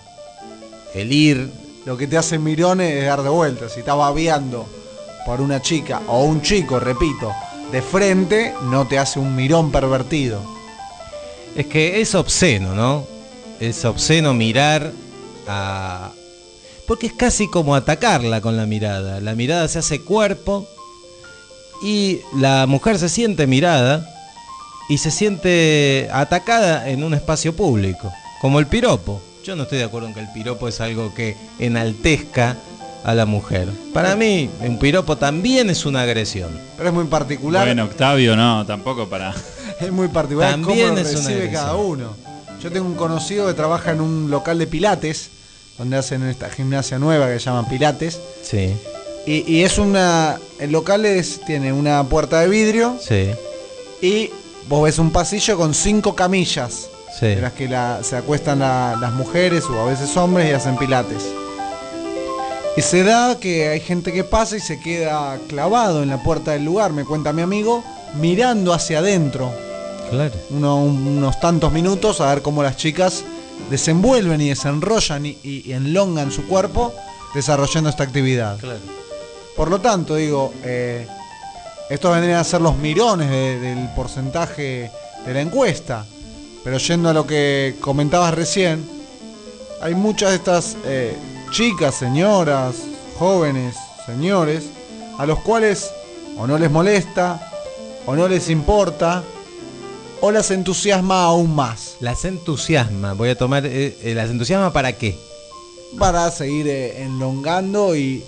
El ir, Lo que te hace mirones es dar de vuelta. Si estás babeando por una chica o un chico, repito, de frente, no te hace un mirón pervertido. es que es obsceno, ¿no? Es obsceno mirar a... Porque es casi como atacarla con la mirada. La mirada se hace cuerpo y la mujer se siente mirada y se siente atacada en un espacio público, como el piropo. Yo no estoy de acuerdo en que el piropo es algo que enaltezca a la mujer. Para mí, un piropo también es una agresión. Pero es muy particular. Bueno, Octavio, no, tampoco para. Es muy particular También cómo lo es una recibe cada uno. Yo tengo un conocido que trabaja en un local de pilates, donde hacen esta gimnasia nueva que llaman pilates. Sí, Y, y es una. El local es, tiene una puerta de vidrio sí, y vos ves un pasillo con cinco camillas. sí. En las que la- se acuestan la- las mujeres o a veces hombres y hacen pilates. Y se da que hay gente que pasa y se queda clavado en la puerta del lugar, me cuenta mi amigo, mirando hacia adentro Claro. uno- un- unos tantos minutos a ver cómo las chicas desenvuelven y desenrollan y, y- y enlongan su cuerpo desarrollando esta actividad. Claro. Por lo tanto, digo, eh, estos vendrían a ser los mirones de- del porcentaje de la encuesta. Pero yendo a lo que comentabas recién, hay muchas de estas eh, chicas, señoras, jóvenes, señores, a los cuales o no les molesta, o no les importa, o las entusiasma aún más Las entusiasma. Voy a tomar. eh, eh, ¿Las entusiasma para qué? para seguir enlongando y,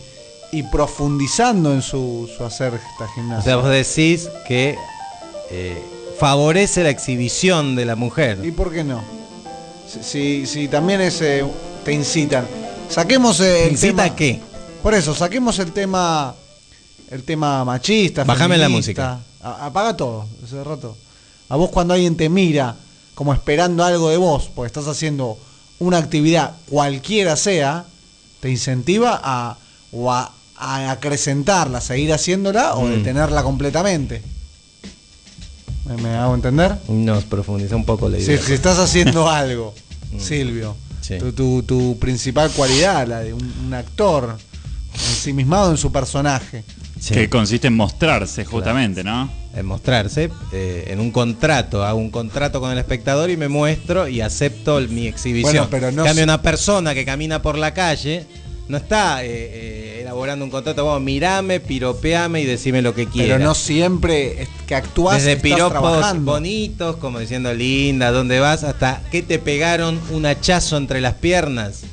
y profundizando en su, su hacer esta O gimnasia. sea, vos decís que eh, favorece la exhibición de la mujer. ¿Y por qué no? Si, si, si también es, eh, te incitan. Saquemos el ¿Incita tema. qué? Por eso, saquemos el tema. El tema machista. Bájame la feminista. A- apaga todo, ese rato. A vos cuando alguien te mira como esperando algo de vos, porque estás haciendo una actividad cualquiera sea, te incentiva a, o a, a acrecentarla, seguir haciéndola o Mm. detenerla completamente. ¿Me, me hago entender? Nos profundiza un poco la idea. si estás haciendo algo, Mm. Silvio, Sí. tu, tu- tu principal cualidad, la de un, un actor ensimismado en su personaje. Que consiste en mostrarse, justamente, ¿no? En mostrarse, eh, en un contrato, hago un contrato con el espectador y me muestro y acepto el- mi exhibición. Bueno, pero no Cambia se- una persona que camina por la calle, no está eh, eh, elaborando un contrato, vos mirame, piropeame y decime lo que quieras. Pero no siempre es que actúas Desde estás piropos trabajando. bonitos, como diciendo linda, ¿dónde vas? Hasta que te pegaron un hachazo entre las piernas.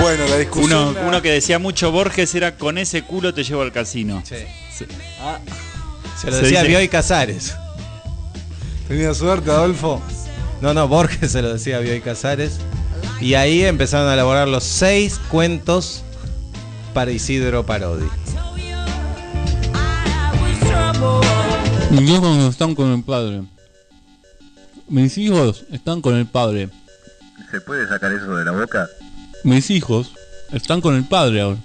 Bueno, la discusión. Uno, uno que decía mucho Borges era con ese culo te llevo al casino. Sí. Sí. Se lo Se decía dice- Bioy Casares. Tenía suerte, Adolfo. No, no, Borges se lo decía a Bioy Casares. Y ahí empezaron a elaborar los seis cuentos para Isidro Parodi. Mis hijos están con el padre. Mis hijos están con el padre. ¿Se puede sacar eso de la boca? Mis hijos están con el padre ahora.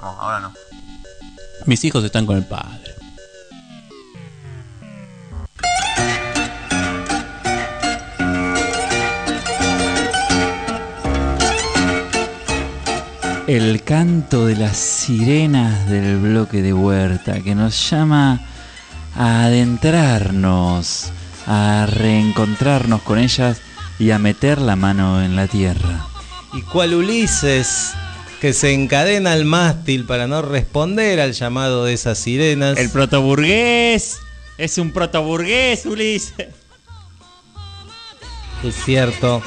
No, ahora no. Mis hijos están con el padre. El canto de las sirenas del bloque de huerta que nos llama a adentrarnos, a reencontrarnos con ellas y a meter la mano en la tierra. Y cual Ulises que se encadena al mástil para no responder al llamado de esas sirenas. El protoburgués es un protoburgués, Ulises. Es cierto.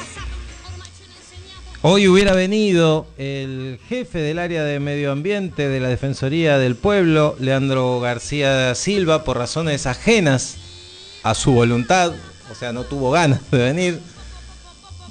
Hoy hubiera venido el jefe del área de medio ambiente de la Defensoría del Pueblo, Leandro García Silva, por razones ajenas a su voluntad, o sea, no tuvo ganas de venir.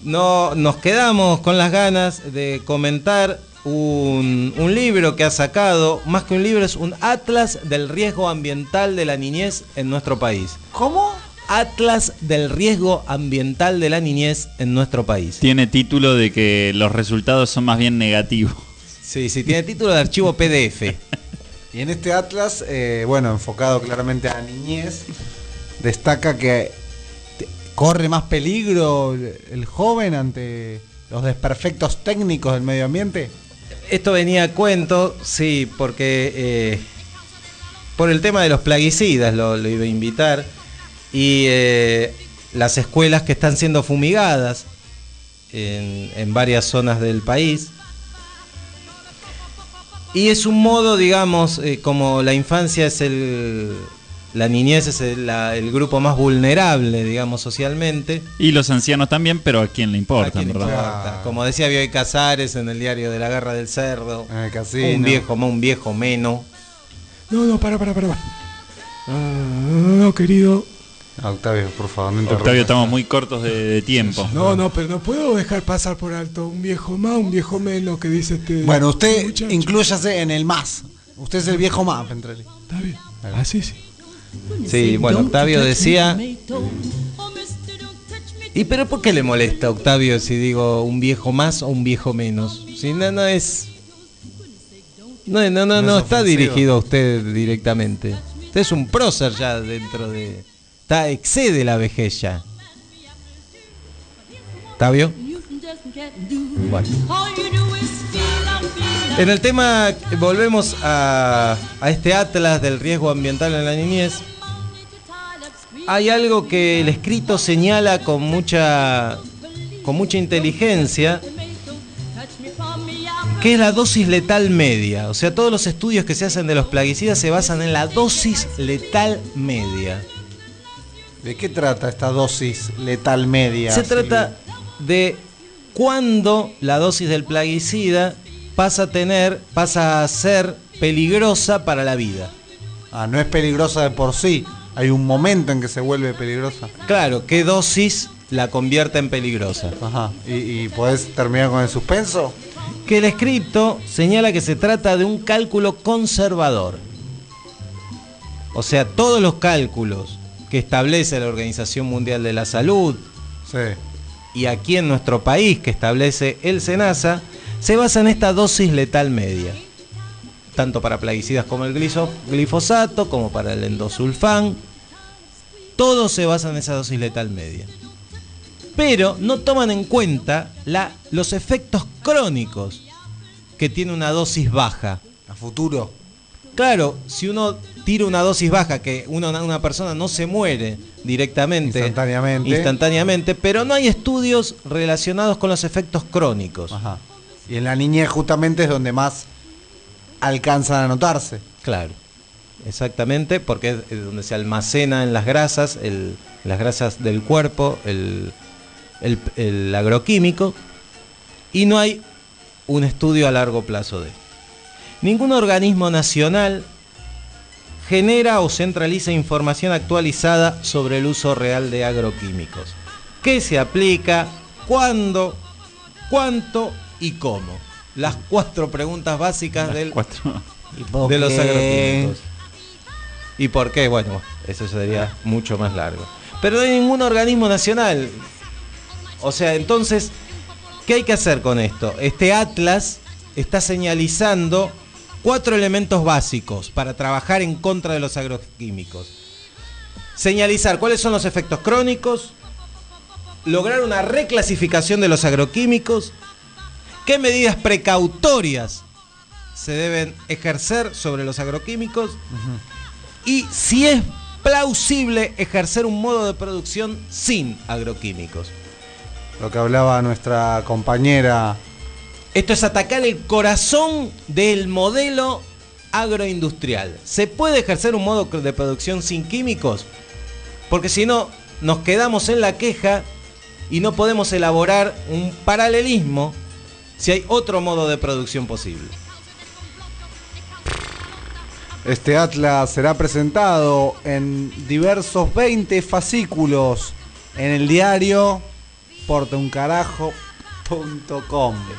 No, nos quedamos con las ganas de comentar un, un libro que ha sacado, más que un libro, es un atlas del riesgo ambiental de la niñez en nuestro país. ¿Cómo? Atlas del riesgo ambiental de la niñez en nuestro país. Tiene título de que los resultados son más bien negativos. Sí, sí, tiene título de archivo PDF. Y en este atlas, eh, bueno, enfocado claramente a la niñez, destaca que corre más peligro el- el joven ante los desperfectos técnicos del medio ambiente. Esto venía a cuento, sí, porque eh, por el tema de los plaguicidas lo, lo iba a invitar y eh, las escuelas que están siendo fumigadas en, en varias zonas del país. Y es un modo, digamos, eh, como la infancia es el... La niñez es el, la- el grupo más vulnerable, digamos, socialmente. Y los ancianos también, pero a quién le importa, ¿A quién ¿verdad? importa? Como decía Bioy Casares en el diario de la Guerra del Cerdo. casino. Un viejo más, un viejo menos. No, no, para, para, para. para. No, querido. Octavio, por favor, no Octavio, estamos muy cortos de, de tiempo. No, no, pero no puedo dejar pasar por alto un viejo más, un viejo menos que dice este. Bueno, usted muchacho. inclúyase en el más. Usted es el viejo más, Ventrelli. Está bien. Así sí. Sí, bueno, Octavio decía. ¿Y pero por qué le molesta a Octavio si digo un viejo más o un viejo menos? Si no, no es. No, no, no, No no, es está ofensivo. dirigido a usted directamente. Usted es un prócer ya dentro de. Está, excede la vejez ya. ¿Octavio? Bueno. En el tema, volvemos a, a este atlas del riesgo ambiental en la niñez. Hay algo que el escrito señala con mucha, con mucha inteligencia, que es la dosis letal media. O sea, todos los estudios que se hacen de los plaguicidas se basan en la dosis letal media. ¿De qué trata esta dosis letal media? Se trata de cuándo la dosis del plaguicida pasa a tener, pasa a ser peligrosa para la vida. Ah, no es peligrosa de por sí. Hay un momento en que se vuelve peligrosa. Claro, qué dosis la convierte en peligrosa. Ajá. ¿Y, y podés terminar con el suspenso? Que el escrito señala que se trata de un cálculo conservador. O sea, todos los cálculos que establece la Organización Mundial de la Salud Sí. y aquí en nuestro país que establece el SENASA, se basa en esta dosis letal media. Tanto para plaguicidas como el glifosato, como para el endosulfán. Todo se basa en esa dosis letal media. Pero no toman en cuenta la- los efectos crónicos que tiene una dosis baja. A futuro. Claro, si uno tira una dosis baja, que uno- una persona no se muere directamente, Instantáneamente. instantáneamente, pero no hay estudios relacionados con los efectos crónicos. Ajá. Y en la niñez justamente es donde más alcanzan a notarse. Claro, exactamente, porque es es donde se almacena en las grasas, el- las grasas del cuerpo, el, el- el agroquímico, y no hay un estudio a largo plazo de esto. Ningún organismo nacional genera o centraliza información actualizada sobre el uso real de agroquímicos. ¿Qué se aplica? ¿Cuándo? ¿Cuánto? ¿Y cómo? Las cuatro preguntas básicas del, de los agroquímicos. ¿Y por qué? Bueno, eso sería mucho más largo. Pero no hay ningún organismo nacional. O sea, entonces, ¿qué hay que hacer con esto? Este atlas está señalizando cuatro elementos básicos para trabajar en contra de los agroquímicos. Señalizar cuáles son los efectos crónicos, lograr una reclasificación de los agroquímicos, qué medidas precautorias se deben ejercer sobre los agroquímicos y si es plausible ejercer un modo de producción sin agroquímicos. Lo que hablaba nuestra compañera. Esto es atacar el corazón del modelo agroindustrial. ¿Se puede ejercer un modo de producción sin químicos? Porque si no, nos quedamos en la queja y no podemos elaborar un paralelismo si hay otro modo de producción posible. Este atlas será presentado en diversos 20 fascículos en el diario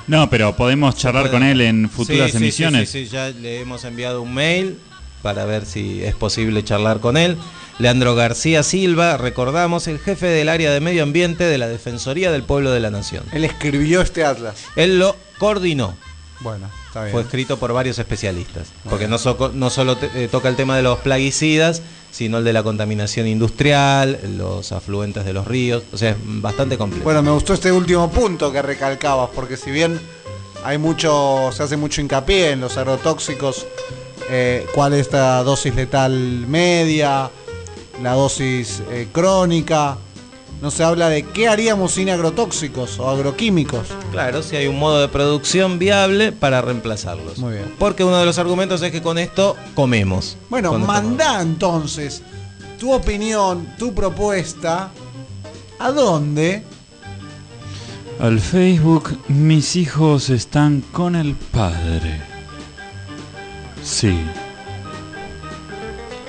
No, pero podemos charlar con él en futuras Sí, sí, sí, emisiones. Sí, sí, ya le hemos enviado un mail para ver si es posible charlar con él. Leandro García Silva, recordamos, el jefe del área de medio ambiente de la Defensoría del Pueblo de la Nación. Él escribió este atlas. Él lo coordinó. Bueno, está bien. Fue escrito por varios especialistas. Porque no, no solo te- eh, toca el tema de los plaguicidas, sino el de la contaminación industrial, los afluentes de los ríos. O sea, es bastante complejo. Bueno, me gustó este último punto que recalcabas, porque si bien hay mucho, se hace mucho hincapié en los agrotóxicos, eh, cuál es esta dosis letal media, la dosis eh, crónica, no se habla de qué haríamos sin agrotóxicos o agroquímicos. Claro, si hay un modo de producción viable para reemplazarlos. Muy bien. Porque uno de los argumentos es que con esto comemos. Bueno, mandá entonces tu opinión, tu propuesta. ¿A dónde? Al Facebook, mis hijos están con el padre. Sí.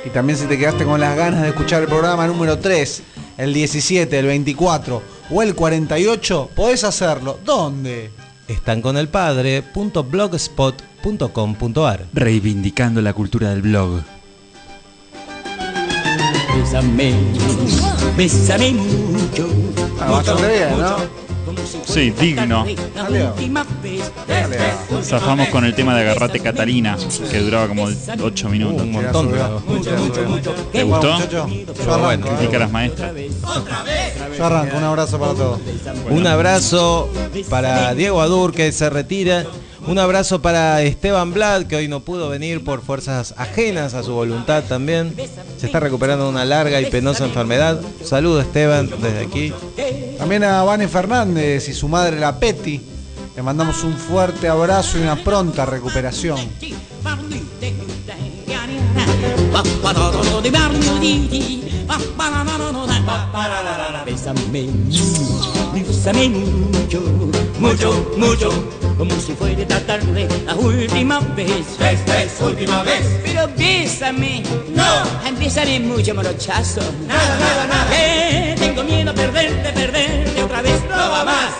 Y también si te quedaste con las ganas de escuchar el programa número 3, el 17, el 24 o el 48, podés hacerlo. ¿Dónde? Están con el padre.blogspot.com.ar Reivindicando la cultura del blog. Bésame, bésame mucho. Ah, bastante bien, ¿no? Sí, digno. Zafamos con el tema de Agarrate Catalina, que duraba como 8 minutos. Un montón. ¿Te gustó? muchacho? Yo arranco. Critica las maestras. Yo arranco, un abrazo para todos. Un abrazo para Diego Adur que se retira. Un abrazo para Esteban Blad que hoy no pudo venir por fuerzas ajenas a su voluntad también. Se está recuperando de una larga y penosa enfermedad. Saludo Esteban desde aquí. También a Vane Fernández y su madre la Peti. Le mandamos un fuerte abrazo y una pronta recuperación. Bésame, bésame mucho, mucho, mucho. Como si fuera esta tarde la última vez. Esta es última vez. Pero bésame, No. empezaré mucho morochazo. Nada, nada, nada. Eh, tengo miedo a perderte, perderte otra vez. No va más.